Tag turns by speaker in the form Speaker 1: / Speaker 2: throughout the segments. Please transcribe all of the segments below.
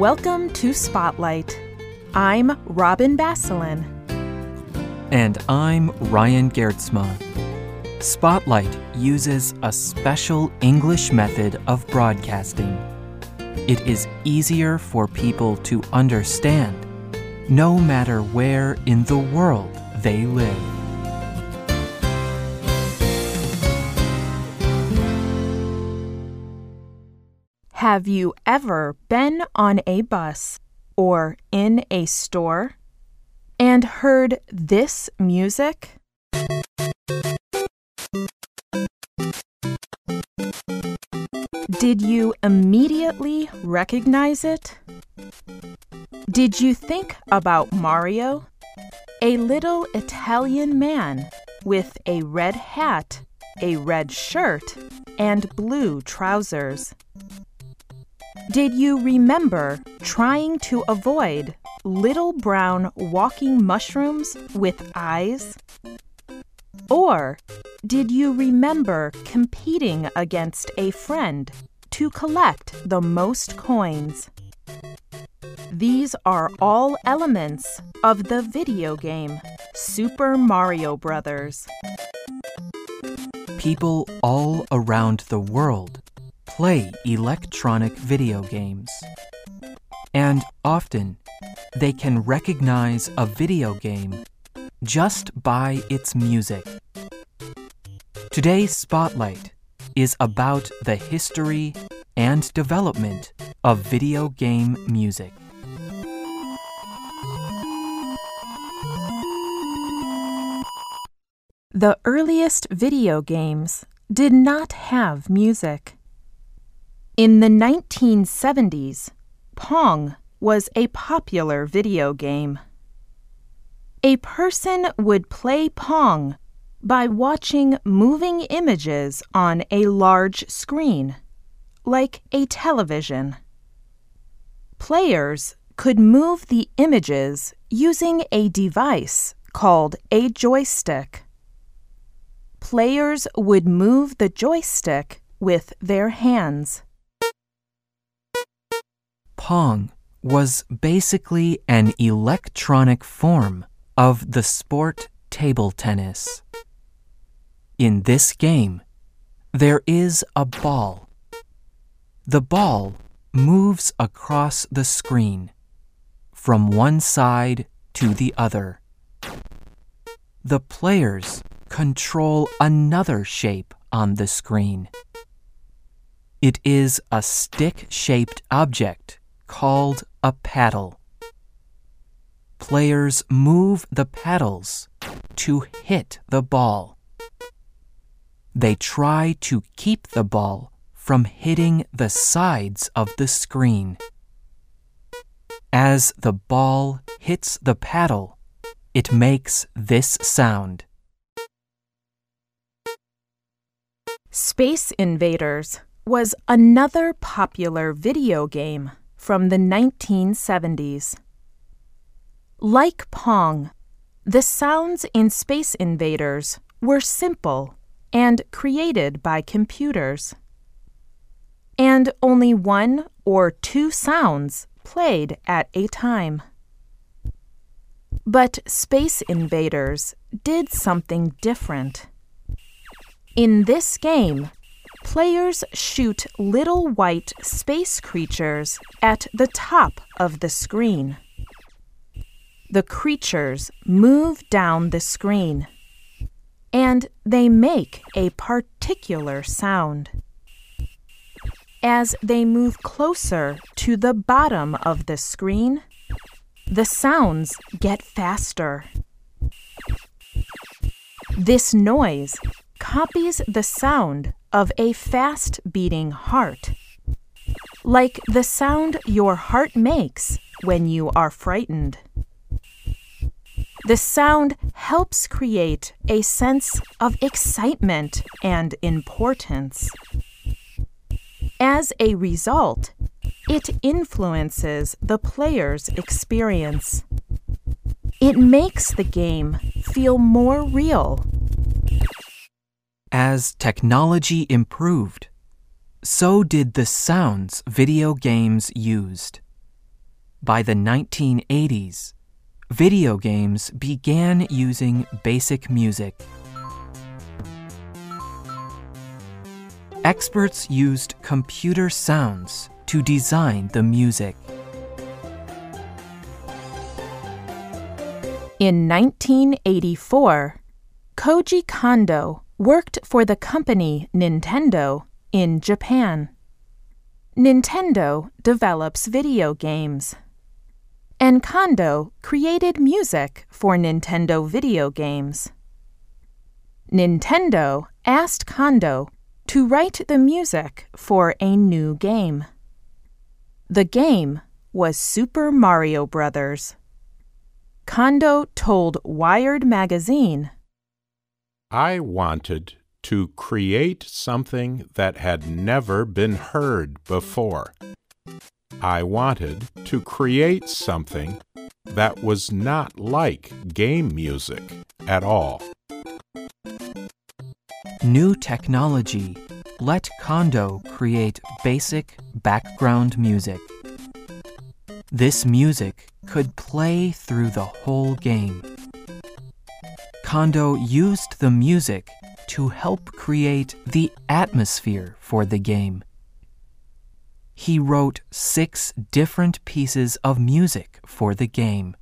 Speaker 1: Welcome to Spotlight. I'm Robin Basselin.
Speaker 2: And I'm Ryan Geertsma. Spotlight uses a special English method of broadcasting. It is easier for people to understand, no matter where in the world they live.
Speaker 1: Have you ever been on a bus or in a store and heard this music? Did you immediately recognize it? Did you think about Mario? A little Italian man with a red hat, a red shirt, and blue trousers. Did you remember trying to avoid little brown walking mushrooms with eyes? Or did you remember competing against a friend to collect the most coins? These are all elements of the video game Super Mario Brothers.
Speaker 2: People all around the world play electronic video games. And often, they can recognize a video game just by its music. Today's Spotlight is about the history and development of video game music.
Speaker 1: The earliest video games did not have music. In the 1970s, Pong was a popular video game. A person would play Pong by watching moving images on a large screen, like a television. Players could move the images using a device called a joystick. Players would move the joystick with their hands.
Speaker 2: Pong was basically an electronic form of the sport table tennis. In this game, there is a ball. The ball moves across the screen from one side to the other. The players control another shape on the screen. It is a stick shaped object called a paddle. Players move the paddles to hit the ball. They try to keep the ball from hitting the sides of the screen. As the ball hits the paddle, it makes this sound.
Speaker 1: Space Invaders was another popular video game from the 1970s. Like Pong, the sounds in Space Invaders were simple and created by computers. And only one or two sounds played at a time. But Space Invaders did something different. In this game, players shoot little white space creatures at the top of the screen. The creatures move down the screen, and they make a particular sound. As they move closer to the bottom of the screen, the sounds get faster. This noise copies the sound of a fast beating heart, like the sound your heart makes when you are frightened. The sound helps create a sense of excitement and importance. As a result, it influences the player's experience. It makes the game feel more real
Speaker 2: as technology improved, so did the sounds video games used. By the 1980s, video games began using basic music. Experts used computer sounds to design the music.
Speaker 1: In 1984, Koji Kondo worked for the company Nintendo in Japan. Nintendo develops video games. And Kondo created music for Nintendo video games. Nintendo asked Kondo to write the music for a new game. The game was Super Mario Brothers. Kondo told Wired magazine
Speaker 3: I wanted to create something that had never been heard before. I wanted to create something that was not like game music at all.
Speaker 2: New technology let Kondo create basic background music. This music could play through the whole game. Kondo used the music to help create the atmosphere for the game. He wrote six different pieces of music for the game.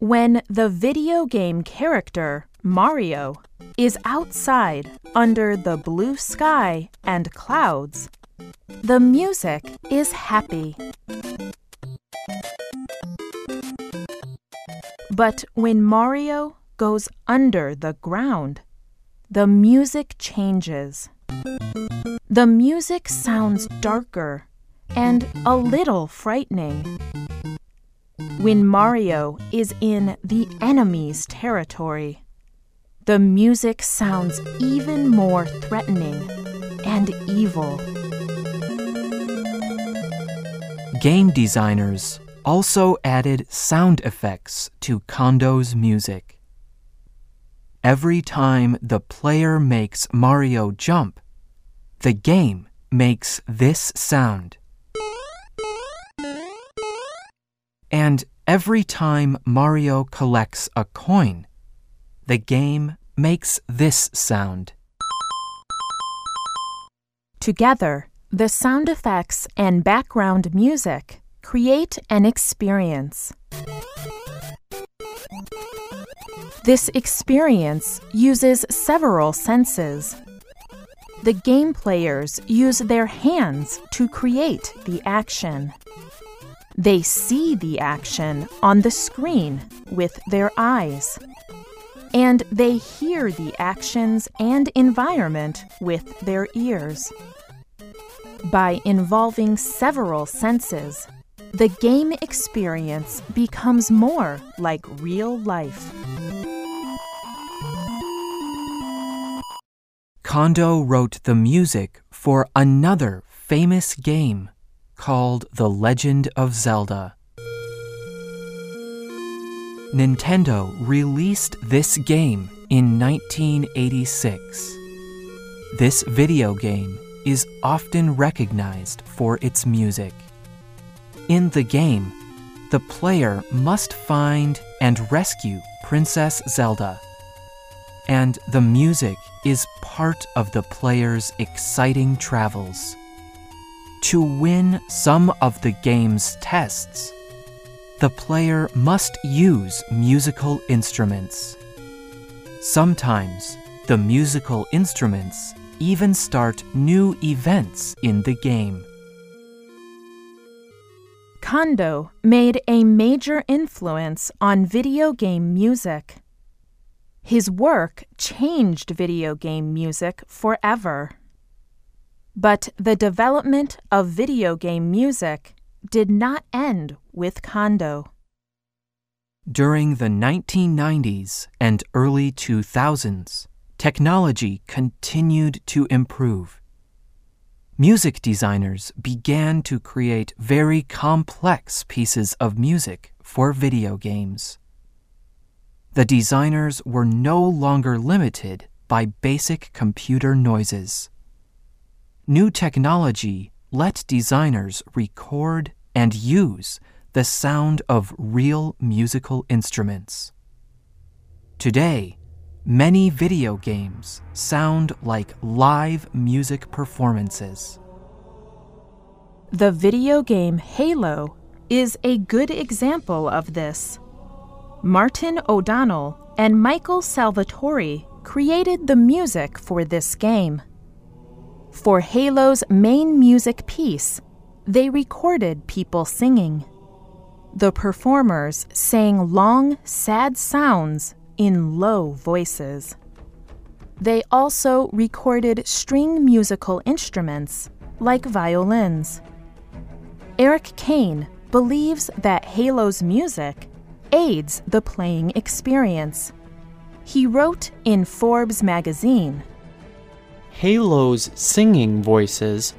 Speaker 1: When the video game character, Mario, is outside under the blue sky and clouds, the music is happy. But when Mario goes under the ground, the music changes. The music sounds darker and a little frightening. When Mario is in the enemy's territory, the music sounds even more threatening and evil.
Speaker 2: Game designers also added sound effects to Kondo's music. Every time the player makes Mario jump, the game makes this sound. And every time Mario collects a coin, the game makes this sound.
Speaker 1: Together, the sound effects and background music create an experience. This experience uses several senses. The game players use their hands to create the action. They see the action on the screen with their eyes. And they hear the actions and environment with their ears. By involving several senses, the game experience becomes more like real life.
Speaker 2: Kondo wrote the music for another famous game called The Legend of Zelda. Nintendo released this game in 1986. This video game is often recognized for its music. In the game, the player must find and rescue Princess Zelda. And the music is part of the player's exciting travels. To win some of the game's tests, the player must use musical instruments. Sometimes the musical instruments even start new events in the game.
Speaker 1: Kondo made a major influence on video game music. His work changed video game music forever. But the development of video game music did not end with Kondo.
Speaker 2: During the 1990s and early 2000s, technology continued to improve. Music designers began to create very complex pieces of music for video games the designers were no longer limited by basic computer noises. New technology let designers record and use the sound of real musical instruments. Today, many video games sound like live music performances.
Speaker 1: The video game Halo is a good example of this. Martin O'Donnell and Michael Salvatori created the music for this game. For Halo's main music piece, they recorded people singing. The performers sang long, sad sounds in low voices. They also recorded string musical instruments like violins. Erik Kain believes that Halo's music aids the playing experience. He wrote in Forbes magazine
Speaker 4: Halo's singing voices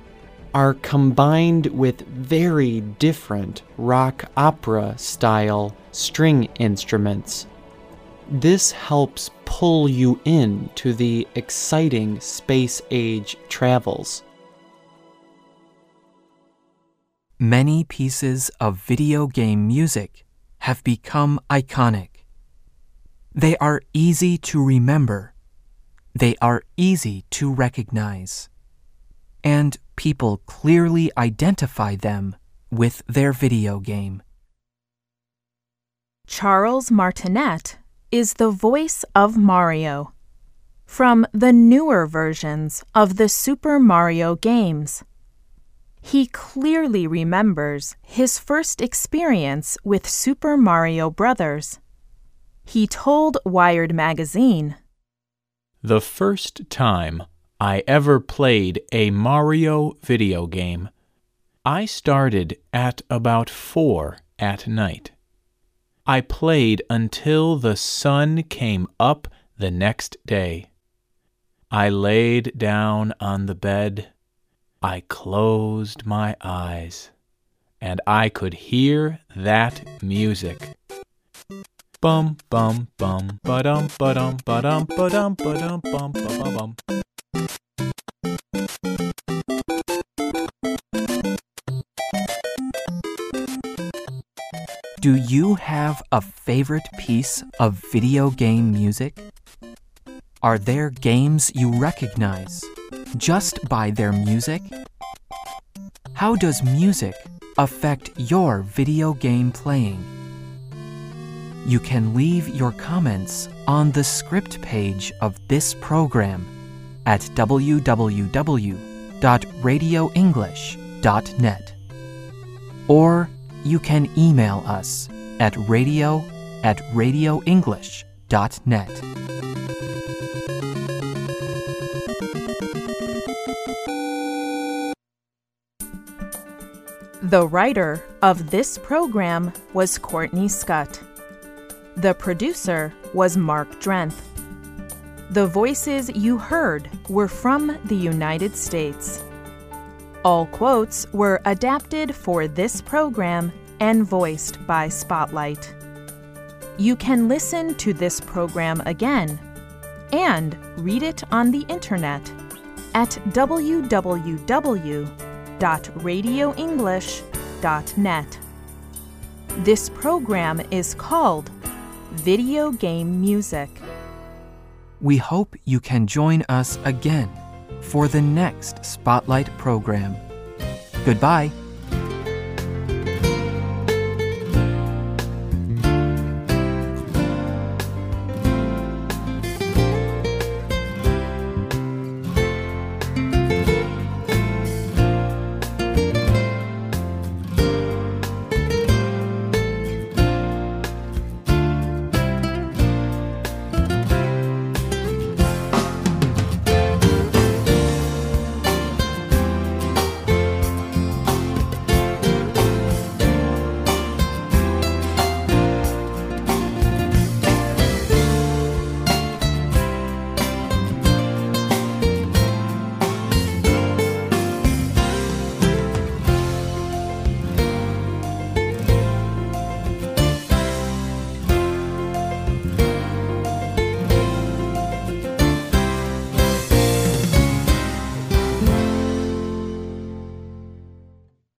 Speaker 4: are combined with very different rock opera style string instruments. This helps pull you in to the exciting space age travels.
Speaker 2: Many pieces of video game music have become iconic. They are easy to remember. They are easy to recognize. And people clearly identify them with their video game.
Speaker 1: Charles Martinet is the voice of Mario from the newer versions of the Super Mario games. He clearly remembers his first experience with Super Mario Brothers. He told Wired magazine
Speaker 3: The first time I ever played a Mario video game, I started at about four at night. I played until the sun came up the next day. I laid down on the bed. I closed my eyes, and I could hear that music. Bum bum bum ba dum ba dum ba dum ba dum ba dum bum ba bum bum.
Speaker 2: Do you have a favorite piece of video game music? Are there games you recognize just by their music? How does music affect your video game playing? You can leave your comments on the script page of this program at www.radioenglish.net. Or you can email us at radio at radioenglish.net.
Speaker 1: The writer of this program was Courtney Scott. The producer was Mark Drenth. The voices you heard were from the United States. All quotes were adapted for this program and voiced by Spotlight. You can listen to this program again and read it on the internet at www.radioenglish.net. This program is called Video Game Music.
Speaker 2: We hope you can join us again for the next Spotlight program. Goodbye.